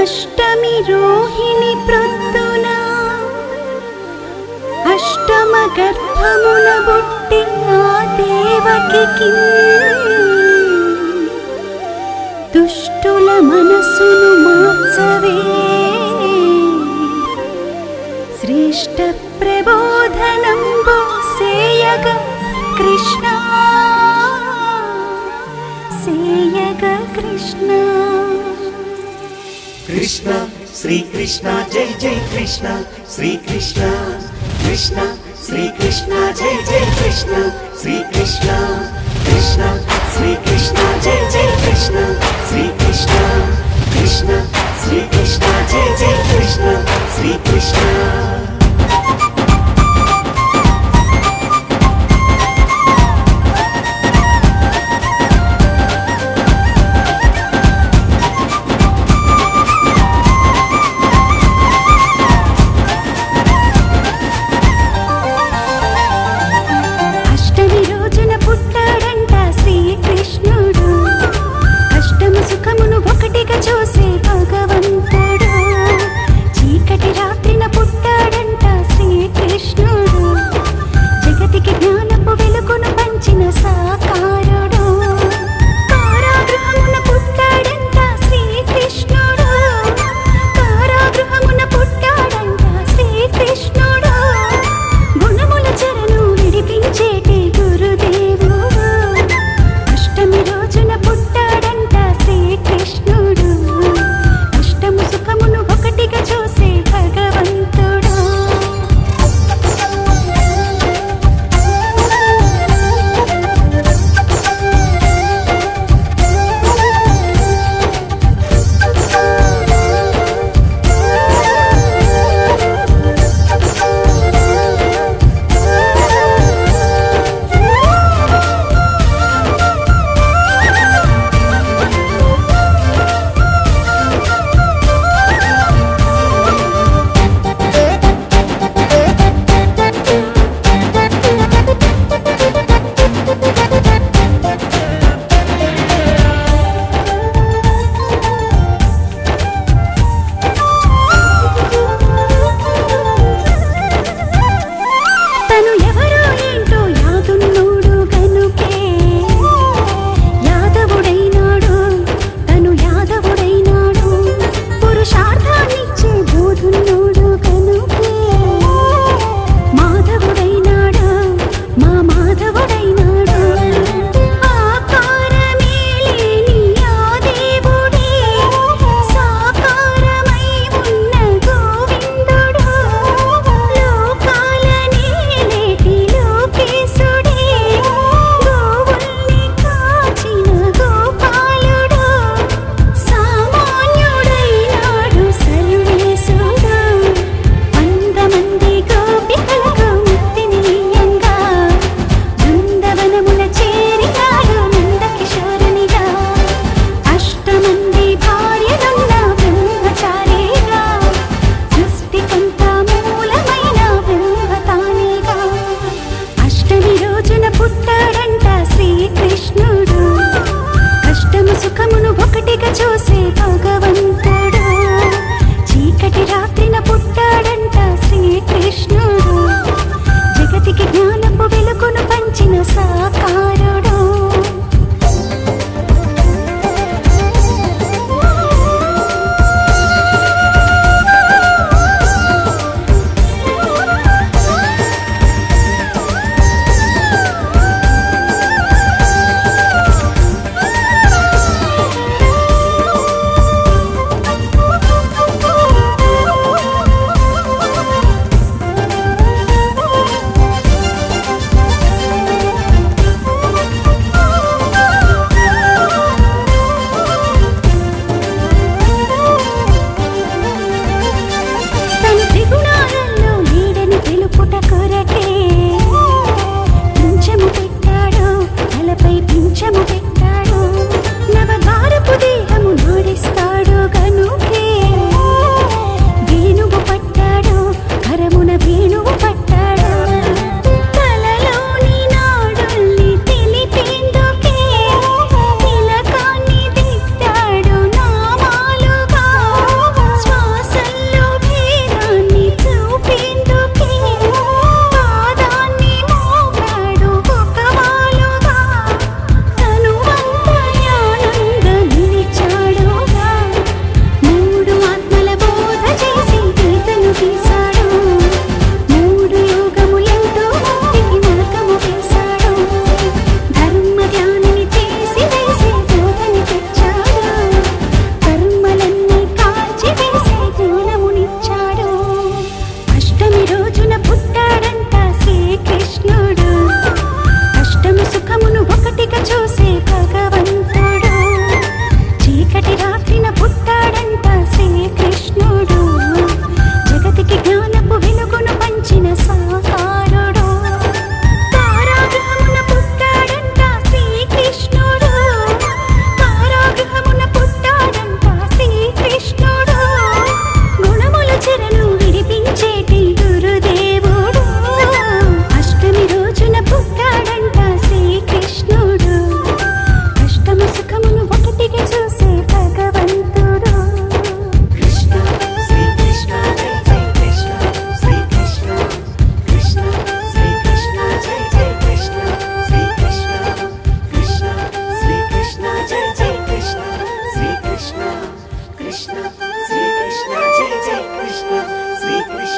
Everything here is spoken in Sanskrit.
अष्टमि रोहिणी देवकि देवकिकी दुष्टुलमनसुनु मात्सवे। श्रेष्ठप्रबोधनं सेयग कृष्णा। सेयग कृष्णा। कृष्ण श्रीकृष्ण जय जय कृष्ण श्रीकृष्ण कृष्ण श्रीकृष्ण जय जय कृष्ण श्रीकृष्ण कृष्ण श्रीकृष्ण जय जय कृष्ण श्रीकृष्ण कृष्ण श्रीकृष्ण जय जय कृष्ण श्रीकृष्ण మాధవుడైన నేలపై పింఛము పెట్టాడు. నవగారపుదే చూసి Weekly